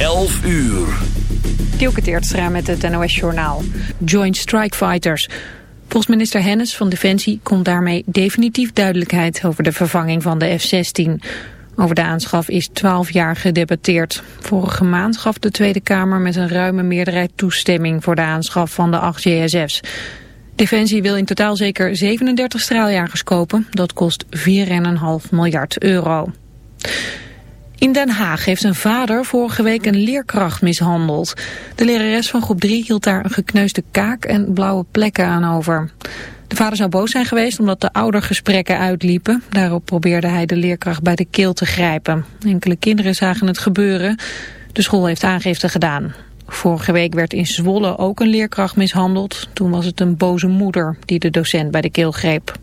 11 uur. Dielke Teertstra met het NOS Journaal. Joint Strike Fighters. Volgens Hennis van Defensie komt daarmee definitief duidelijkheid over de vervanging van de F-16. Over de aanschaf is 12 jaar gedebatteerd. Vorige maand gaf de Tweede Kamer met een ruime meerderheid toestemming voor de aanschaf van de 8 JSF's. Defensie wil in totaal zeker 37 straaljagers kopen. Dat kost 4,5 miljard euro. In Den Haag heeft een vader vorige week een leerkracht mishandeld. De lerares van groep 3 hield daar een gekneusde kaak en blauwe plekken aan over. De vader zou boos zijn geweest omdat de oudergesprekken uitliepen. Daarop probeerde hij de leerkracht bij de keel te grijpen. Enkele kinderen zagen het gebeuren. De school heeft aangifte gedaan. Vorige week werd in Zwolle ook een leerkracht mishandeld. Toen was het een boze moeder die de docent bij de keel greep.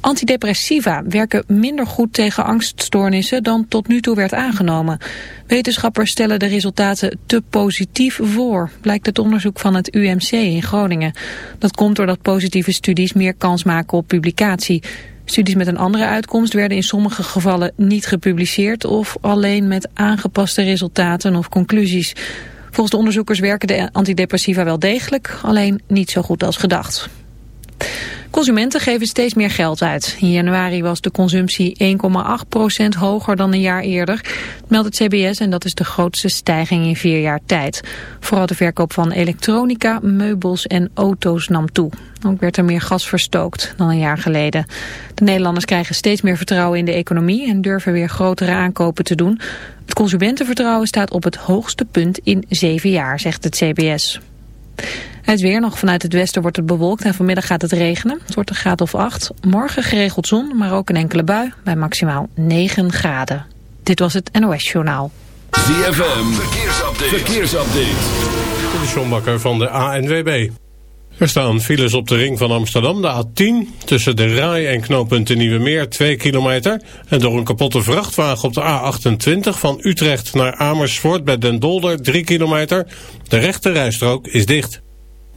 Antidepressiva werken minder goed tegen angststoornissen dan tot nu toe werd aangenomen. Wetenschappers stellen de resultaten te positief voor, blijkt het onderzoek van het UMC in Groningen. Dat komt doordat positieve studies meer kans maken op publicatie. Studies met een andere uitkomst werden in sommige gevallen niet gepubliceerd of alleen met aangepaste resultaten of conclusies. Volgens de onderzoekers werken de antidepressiva wel degelijk, alleen niet zo goed als gedacht. Consumenten geven steeds meer geld uit. In januari was de consumptie 1,8% hoger dan een jaar eerder, meldt het CBS en dat is de grootste stijging in vier jaar tijd. Vooral de verkoop van elektronica, meubels en auto's nam toe. Ook werd er meer gas verstookt dan een jaar geleden. De Nederlanders krijgen steeds meer vertrouwen in de economie en durven weer grotere aankopen te doen. Het consumentenvertrouwen staat op het hoogste punt in zeven jaar, zegt het CBS. Het weer nog vanuit het westen wordt het bewolkt en vanmiddag gaat het regenen. Het wordt een graad of 8. Morgen geregeld zon, maar ook een enkele bui bij maximaal 9 graden. Dit was het NOS Journaal. ZFM, verkeersupdate. verkeersupdate. De Sjombakker van de ANWB. Er staan files op de ring van Amsterdam, de A10, tussen de Rai en knooppunt Nieuwe Meer 2 kilometer. En door een kapotte vrachtwagen op de A28 van Utrecht naar Amersfoort bij Den Dolder 3 kilometer. De rechte rijstrook is dicht.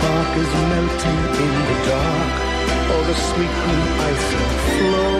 spark is melting in the dark, or the sweet green ice flows.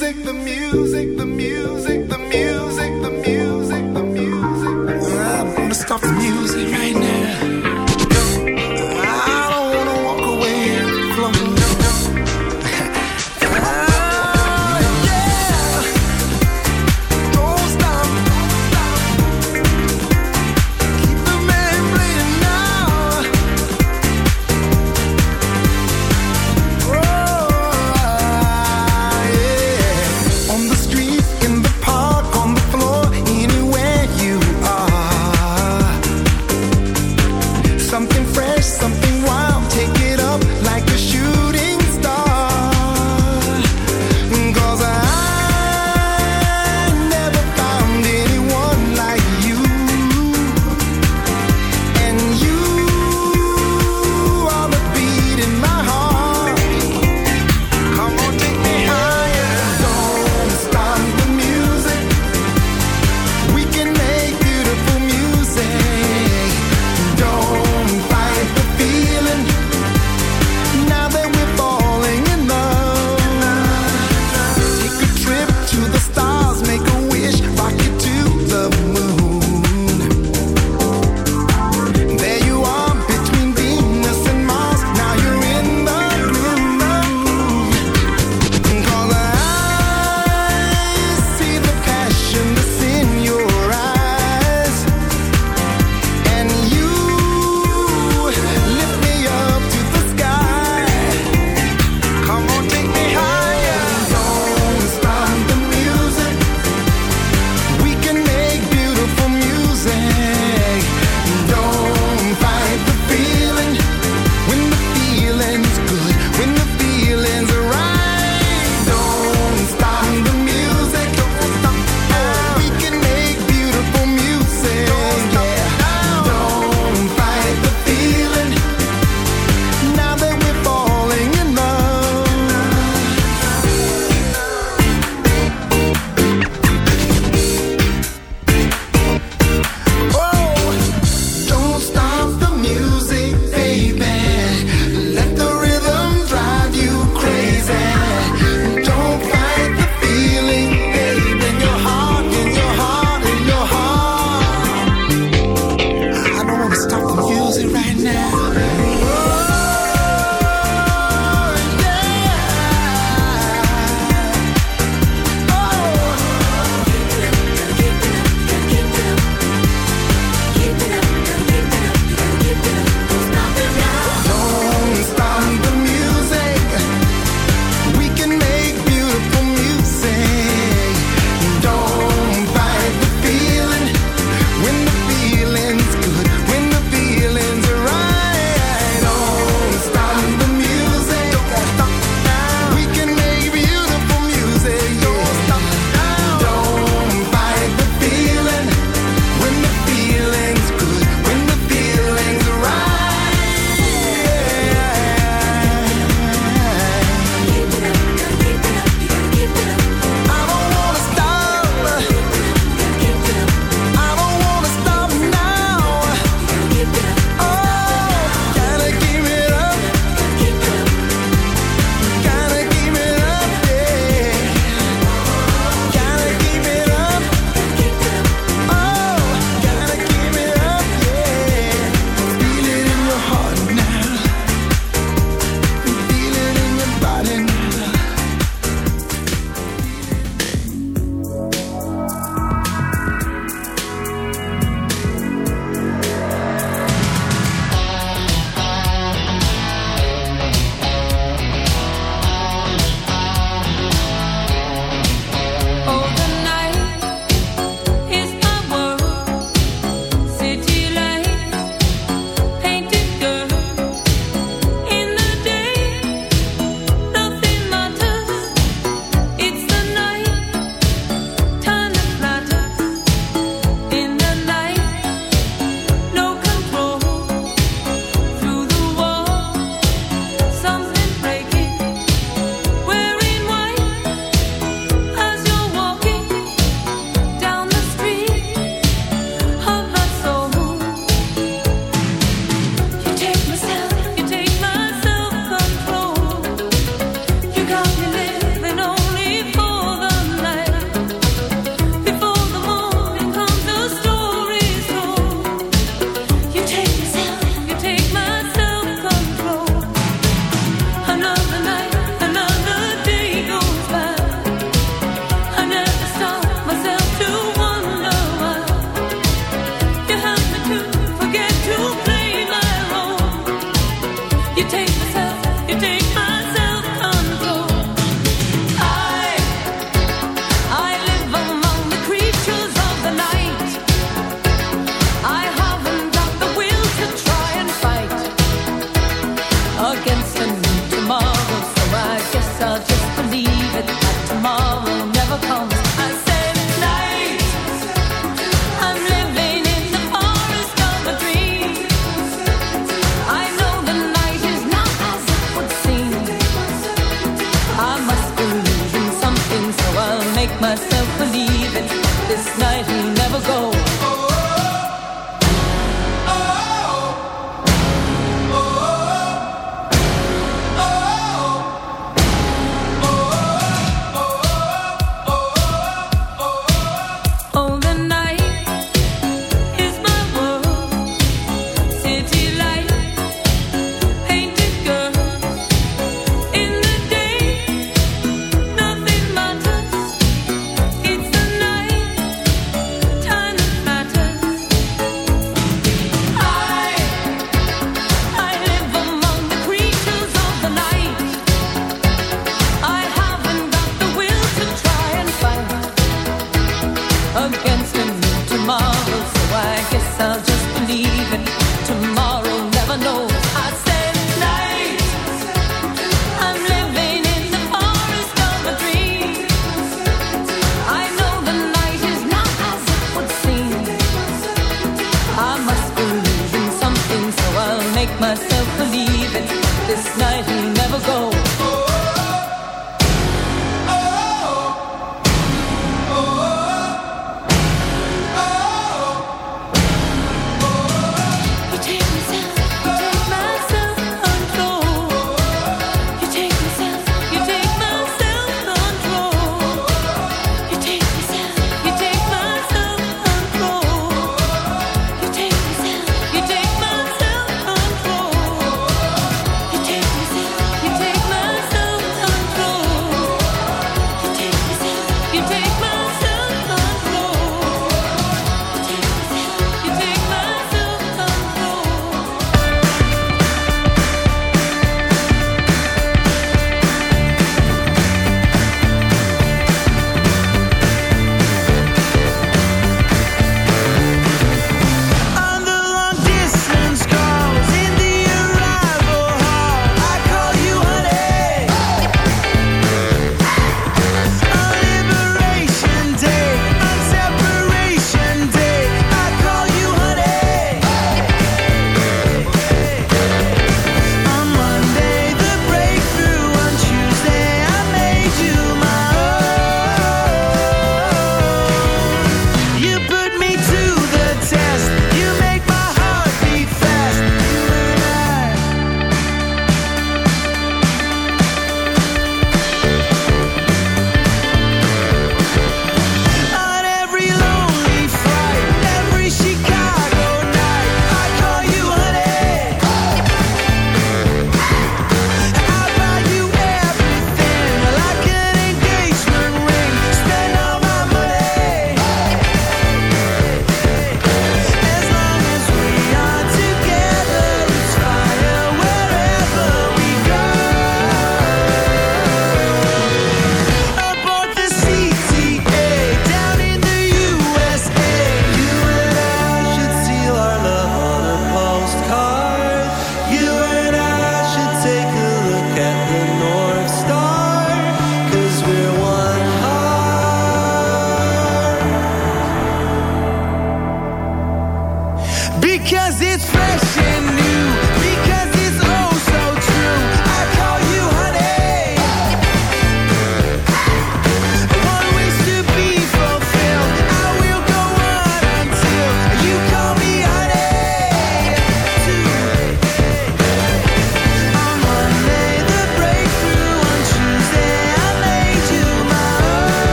Music, the music, the music, the music, the music,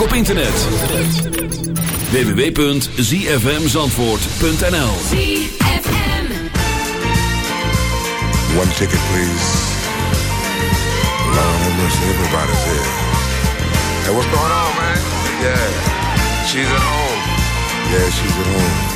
op internet. www.zfmzandvoort.nl One ticket please. Long have mercy, everybody's here. Hey, what's going on, man? Yeah, she's at home. Yeah, she's at home.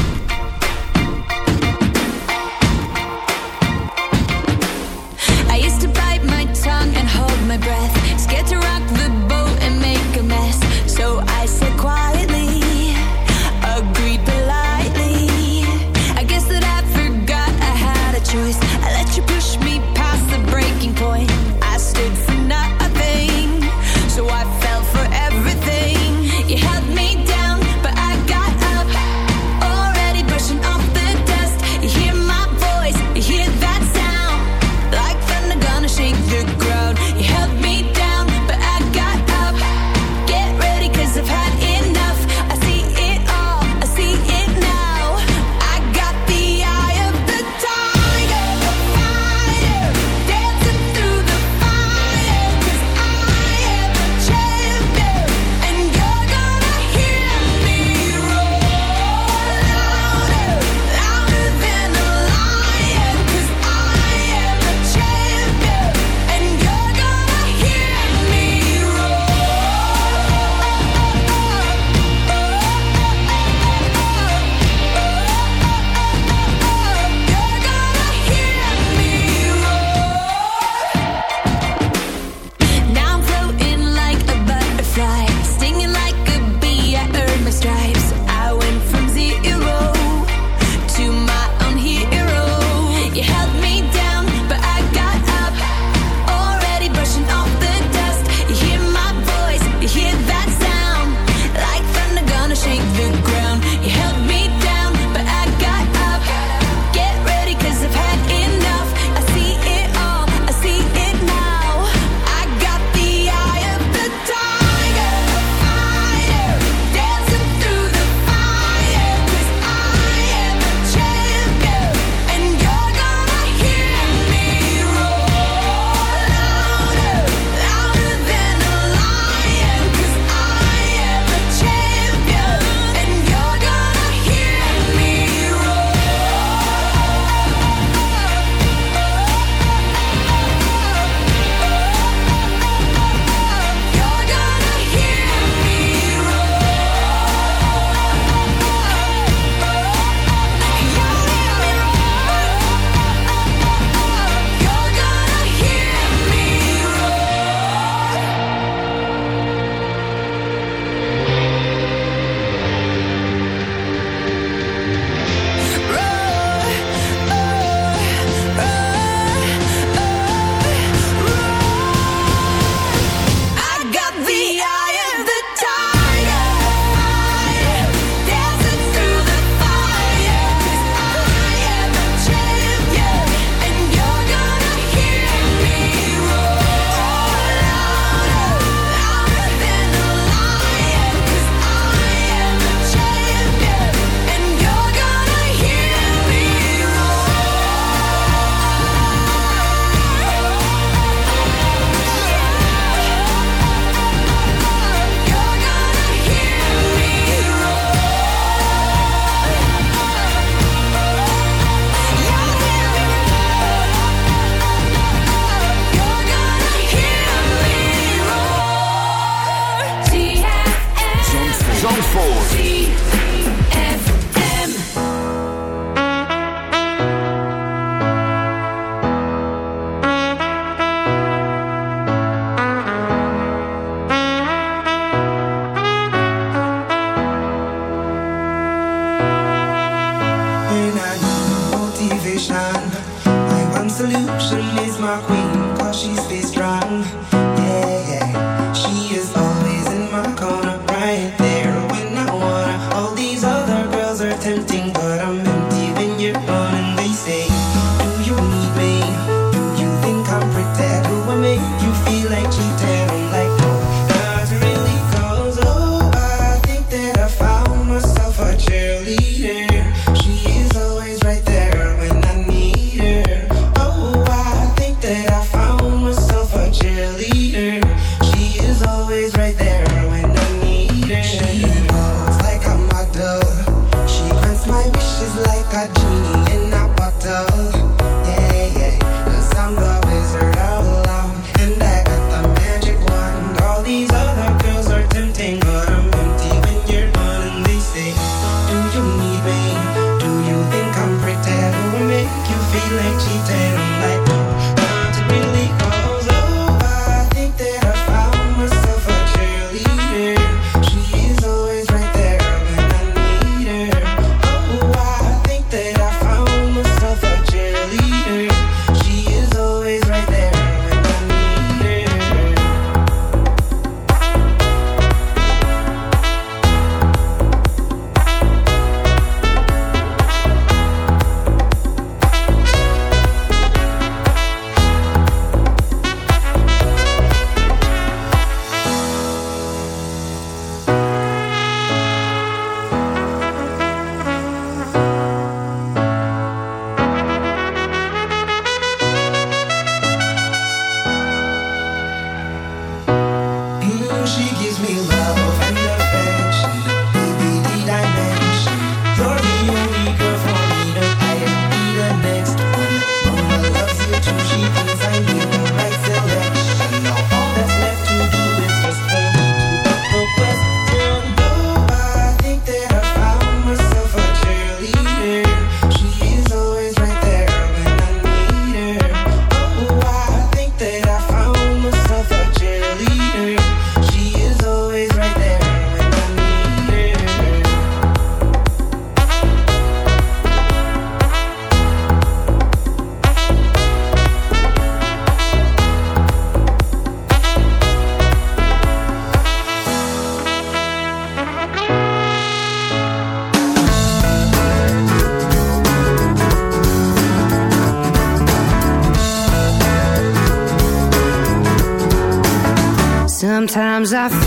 I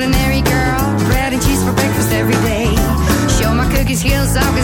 ordinary girl, bread and cheese for breakfast every day. Show my cookie skills, I'll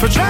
for trying